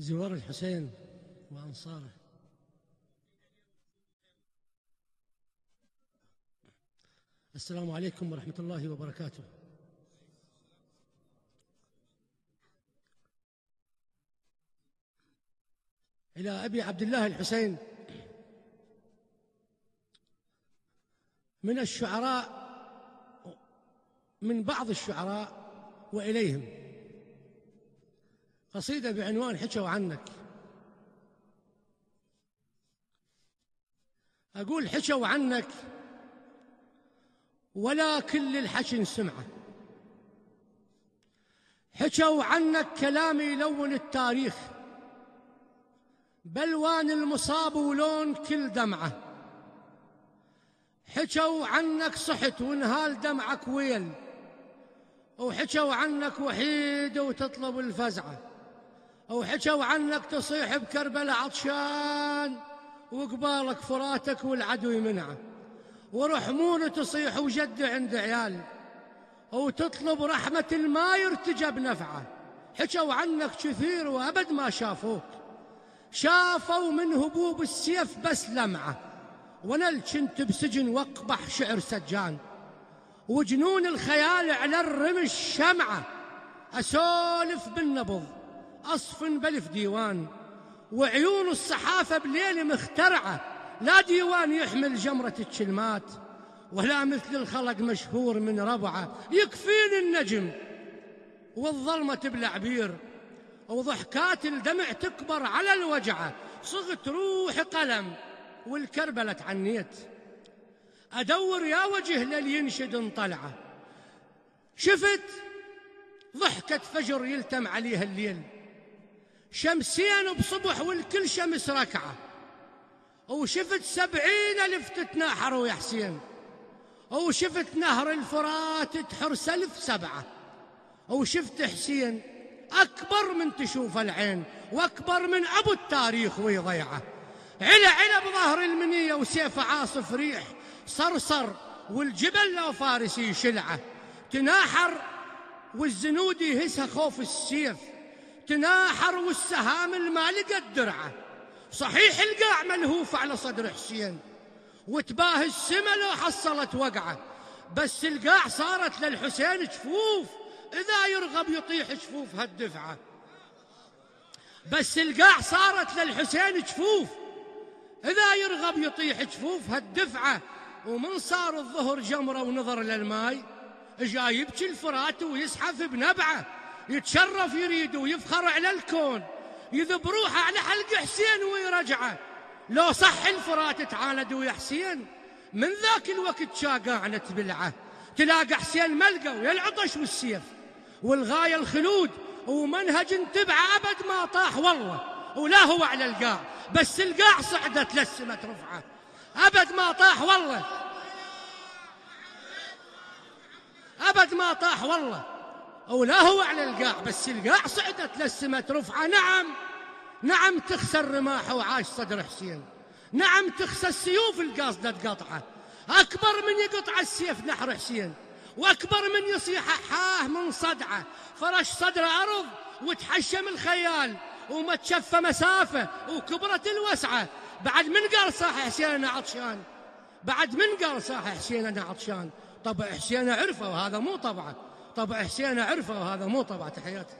زوار الحسين وأنصاره. السلام عليكم ورحمة الله وبركاته. إلى أبي عبد الله الحسين. من الشعراء من بعض الشعراء وإليهم. قصيدة بعنوان حكوا عنك. أقول حكوا عنك ولا كل الحكي سمعة. حكوا عنك كلام يلون التاريخ بلوان المصاب ولون كل دمعة. حكوا عنك صحت وانهال دمعك ويل وحكوا عنك وحيد وتطلب الفزعة. وحكوا عنك تصيح بكربلاء عطشان وقبالك فراتك والعدو يمنعه ورحمون تصيح وجد عند عيال وتطلب رحمة ما يرتجى بنفعه. حكوا عنك كثير وأبد ما شافوك. شافوا من هبوب السيف بس لمعه. ونل كنت بسجن واقبح شعر سجان. وجنون الخيال على الرمش شمعة. أسولف بالنبض. أصف بلف ديوان وعيون الصحافة بليل مخترعة لا ديوان يحمل جمرة الكلمات ولا مثل الخلق مشهور من ربعة يكفيني النجم والظلمة تبلع بير وضحكات الدمع تكبر على الوجعة صغت روح قلم والكربلة عنيت. أدور يا وجه للينشد انطلعة. شفت؟ ضحكة فجر يلتم عليها الليل. شمسين بصبح والكل شمس ركعة. وشفت سبعين ألف تتناحروا يا حسين. وشفت نهر الفرات تحر سلف سبعة. وشفت حسين أكبر من تشوف العين وأكبر من أبو التاريخ ويضيعه. علا علا بظهر المنية وسيف عاصف ريح صرصر والجبل لو فارسي شلعه تناحر والزنود يهسها خوف السيف. تناحر والسهام الما لقت درعه صحيح القاع ملهوف على صدر حسين وتباهي السما لو حصلت وقعه. بس القاع صارت للحسين جفوف إذا يرغب يطيح جفوف هالدفعة. بس القاع صارت للحسين جفوف إذا يرغب يطيح جفوف هالدفعة. ومن صار الظهر جمرة ونظر للماي جاي يبكي الفرات ويزحف بنبعه. يتشرف يريد ويفخر على الكون يذب روحه على حلق حسين ويرجعه لو صح الفرات تعاند ويا حسين. من ذاك الوقت شاقع تبلعه تلاقى حسين ملقى ويا العطش والسيف. والغاية الخلود ومنهج انتبع أبد ما طاح والله. ولا هو على القاع. بس القاع صعدت للسمة رفعة. أبد ما طاح والله. أبد ما طاح والله. ولا هو على القاع بس القاع صعدت للسمة رفعة نعم. نعم تخسى الرماح وعاش صدر حسين. نعم تخسى السيوف القاصدة تقطعه أكبر من يقطع السيف نحر حسين. وأكبر من يصيح حاه من صدعه. فرش صدر أرض وتحشم الخيال. وما تشف مسافة وكبرت الوسعة. بعد من قال صاح حسين أنا عطشان؟ بعد من قال صاح حسين أنا عطشان؟ طبع حسين عرفه وهذا مو طبعه. طبع حسين عرفه وهذا مو طبعة تحياتي.